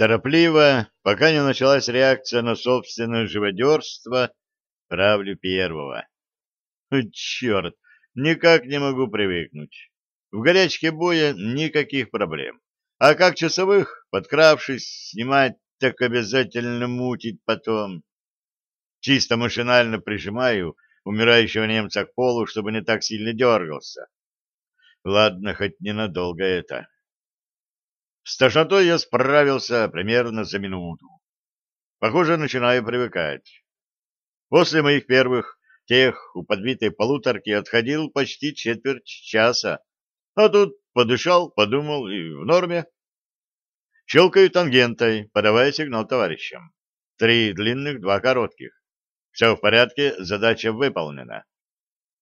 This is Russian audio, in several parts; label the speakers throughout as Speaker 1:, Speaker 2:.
Speaker 1: Торопливо, пока не началась реакция на собственное живодерство, правлю первого. Черт, никак не могу привыкнуть. В горячке боя никаких проблем. А как часовых, подкравшись, снимать, так обязательно мутить потом. Чисто машинально прижимаю умирающего немца к полу, чтобы не так сильно дергался. Ладно, хоть ненадолго это. С тошнотой я справился примерно за минуту. Похоже, начинаю привыкать. После моих первых тех у подбитой полуторки отходил почти четверть часа, а тут подышал, подумал и в норме. Щелкаю тангентой, подавая сигнал товарищам. Три длинных, два коротких. Все в порядке, задача выполнена.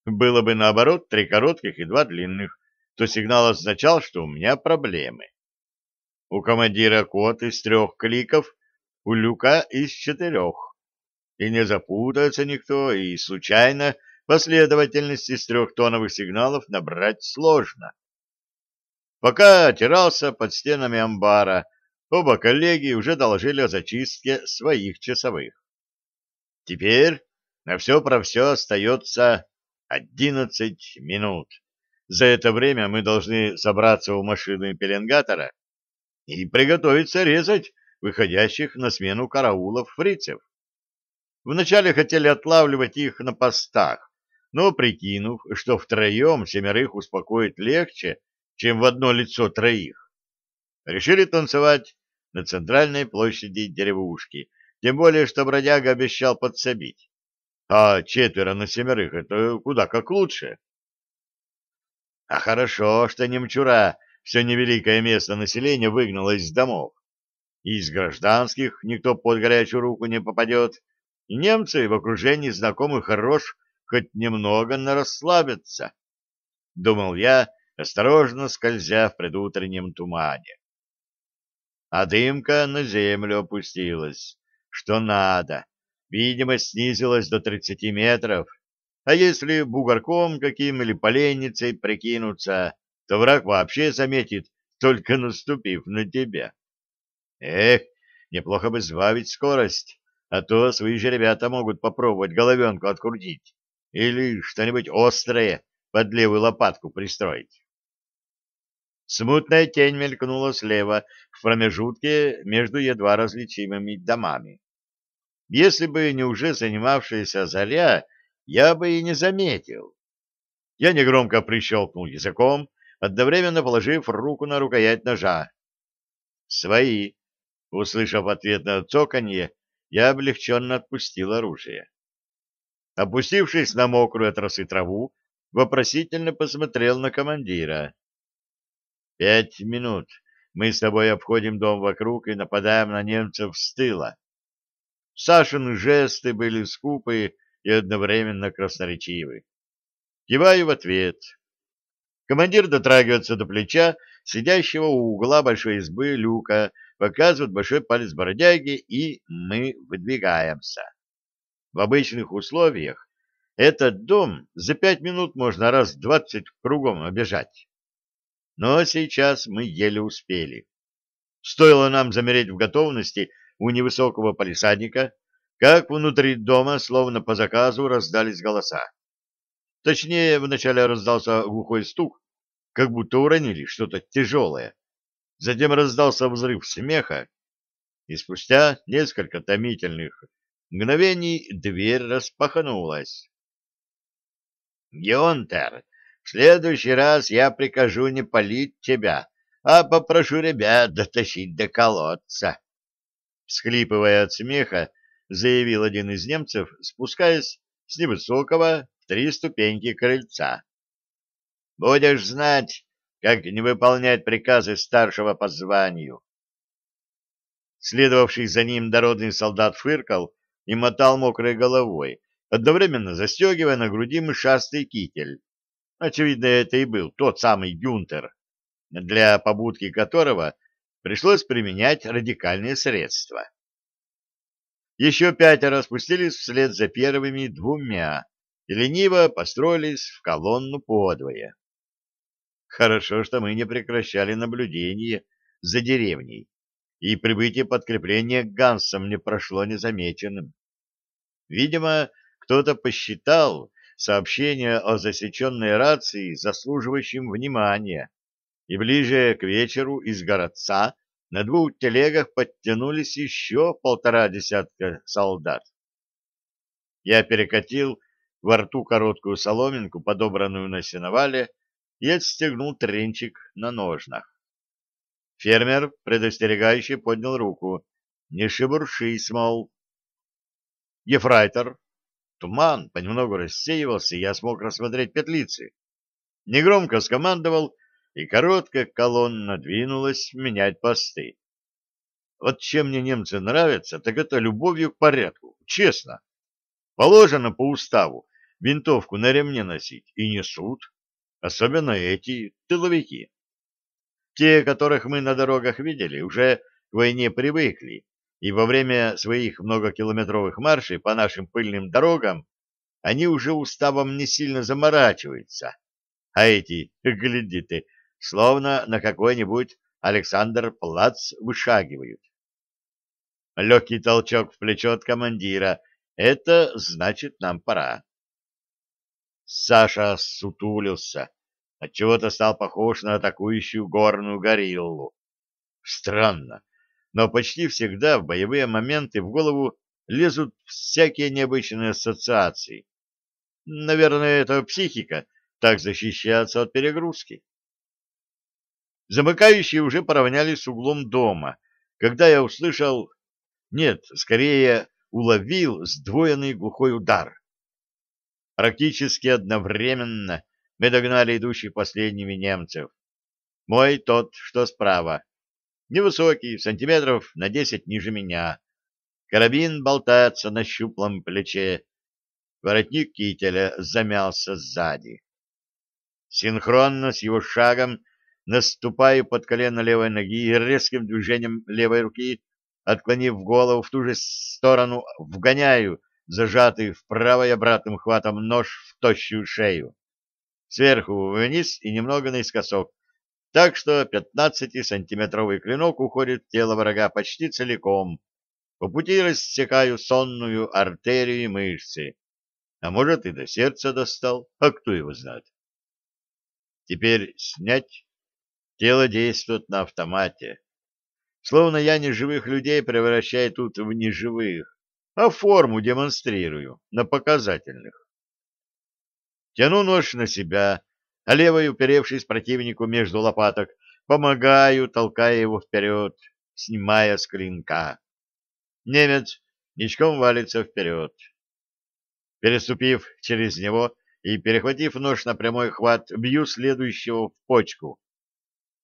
Speaker 1: Было бы наоборот, три коротких и два длинных, то сигнал означал, что у меня проблемы. У командира код из трех кликов, у люка из четырех. И не запутается никто, и случайно последовательность из трехтоновых сигналов набрать сложно. Пока отирался под стенами амбара, оба коллеги уже доложили о зачистке своих часовых. Теперь на все про все остается одиннадцать минут. За это время мы должны собраться у машины пеленгатора и приготовиться резать выходящих на смену караулов фрицев. Вначале хотели отлавливать их на постах, но, прикинув, что втроем семерых успокоить легче, чем в одно лицо троих, решили танцевать на центральной площади деревушки, тем более, что бродяга обещал подсобить. А четверо на семерых — это куда как лучше. А хорошо, что немчура все невеликое место населения выгнало из домов. Из гражданских никто под горячую руку не попадет, и немцы в окружении знакомых хорош хоть немного нарасслабятся. Думал я, осторожно скользя в предутреннем тумане. А дымка на землю опустилась, что надо. Видимость снизилась до тридцати метров, а если бугорком каким или поленницей прикинуться, то враг вообще заметит, только наступив на тебя. Эх, неплохо бы сбавить скорость, а то свои же ребята могут попробовать головенку открутить или что-нибудь острое под левую лопатку пристроить. Смутная тень мелькнула слева в промежутке между едва различимыми домами. Если бы не уже занимавшаяся заря, я бы и не заметил. Я негромко прищелкнул языком, одновременно положив руку на рукоять ножа. «Свои!» Услышав ответное цоканье, я облегченно отпустил оружие. Опустившись на мокрую от росы траву, вопросительно посмотрел на командира. «Пять минут. Мы с тобой обходим дом вокруг и нападаем на немцев с тыла». Сашины жесты были скупые и одновременно красноречивы. Киваю в ответ. Командир дотрагивается до плеча сидящего у угла большой избы люка, показывает большой палец бродяги, и мы выдвигаемся. В обычных условиях этот дом за пять минут можно раз двадцать кругом обежать. Но сейчас мы еле успели. Стоило нам замереть в готовности у невысокого палисадника, как внутри дома, словно по заказу, раздались голоса. Точнее, вначале раздался глухой стук, как будто уронили что-то тяжелое. Затем раздался взрыв смеха, и спустя несколько томительных мгновений дверь распахнулась. «Геонтер, в следующий раз я прикажу не палить тебя, а попрошу ребят дотащить до колодца». Схлипывая от смеха, заявил один из немцев, спускаясь с невысокого три ступеньки крыльца. «Будешь знать, как не выполнять приказы старшего по званию». Следовавший за ним дородный солдат фыркал и мотал мокрой головой, одновременно застегивая на груди мышастый китель. Очевидно, это и был тот самый Гюнтер, для побудки которого пришлось применять радикальные средства. Еще пятеро спустились вслед за первыми двумя лениво построились в колонну подвое. Хорошо, что мы не прекращали наблюдение за деревней. и прибытие подкрепления к Гансам не прошло незамеченным. Видимо, кто-то посчитал сообщение о засеченной рации заслуживающим внимания, и ближе к вечеру из городца на двух телегах подтянулись еще полтора десятка солдат. Я перекатил во рту короткую соломинку, подобранную на сеновале, и отстегнул тренчик на ножнах. Фермер, предостерегающе поднял руку. «Не шебуршись, мол». Ефрайтор. Туман понемногу рассеивался, и я смог рассмотреть петлицы. Негромко скомандовал, и короткая колонна двинулась менять посты. Вот чем мне немцы нравятся, так это любовью к порядку, честно. Положено по уставу винтовку на ремне носить, и несут, особенно эти тыловики. Те, которых мы на дорогах видели, уже к войне привыкли, и во время своих многокилометровых маршей по нашим пыльным дорогам они уже уставом не сильно заморачиваются. А эти, гляди ты, словно на какой-нибудь Александр Плац вышагивают. Легкий толчок в плечо от командира. Это значит, нам пора. Саша сутулился, отчего-то стал похож на атакующую горную гориллу. Странно, но почти всегда в боевые моменты в голову лезут всякие необычные ассоциации. Наверное, это психика так защищается от перегрузки. Замыкающие уже поравнялись с углом дома, когда я услышал... Нет, скорее уловил сдвоенный глухой удар. Практически одновременно мы догнали идущих последними немцев. Мой тот, что справа. Невысокий, сантиметров на десять ниже меня. Карабин болтается на щуплом плече. Воротник кителя замялся сзади. Синхронно с его шагом наступаю под колено левой ноги и резким движением левой руки, отклонив голову в ту же сторону, вгоняю зажатый вправо и обратным хватом нож в тощую шею. Сверху вниз и немного наискосок, так что 15-сантиметровый клинок уходит в тело врага почти целиком. По пути рассекаю сонную артерию и мышцы. А может, и до сердца достал, а кто его знает. Теперь снять Тело действует на автомате. Словно я неживых людей превращаю тут в неживых, а форму демонстрирую на показательных. Тяну нож на себя, а левой, уперевшись противнику между лопаток, помогаю, толкая его вперед, снимая с клинка. Немец ничком валится вперед. Переступив через него и перехватив нож на прямой хват, бью следующего в почку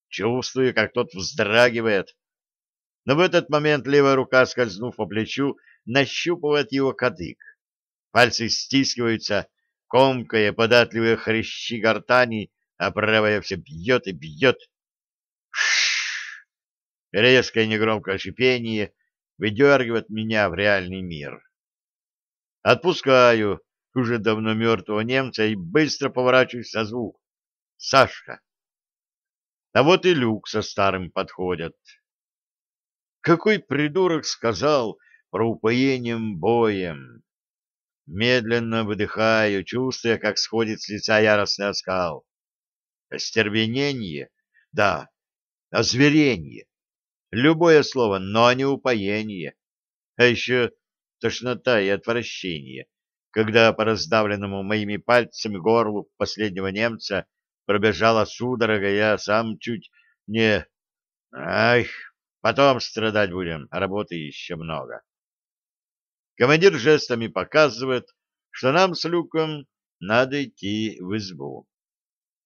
Speaker 1: чувствую, как тот вздрагивает. Но в этот момент левая рука, скользнув по плечу, нащупывает его кадык. Пальцы стискиваются, комкая податливые хрящи гортани, а правая все бьет и бьет. Шш! Резкое негромкое шипение выдергивает меня в реальный мир. Отпускаю уже давно мертвого немца и быстро поворачиваюсь на звук. Сашка. А вот и люк со старым подходят. Какой придурок сказал про упоением боем? Медленно выдыхаю, чувствуя, как сходит с лица яростный оскал. Остервенение? Да. Озверение. Любое слово, но не упоение. А еще тошнота и отвращение, когда по раздавленному моими пальцами горлу последнего немца пробежала судорога, я сам чуть не... Ах, потом страдать будем, работы еще много. Командир жестами показывает, что нам с Люком надо идти в избу.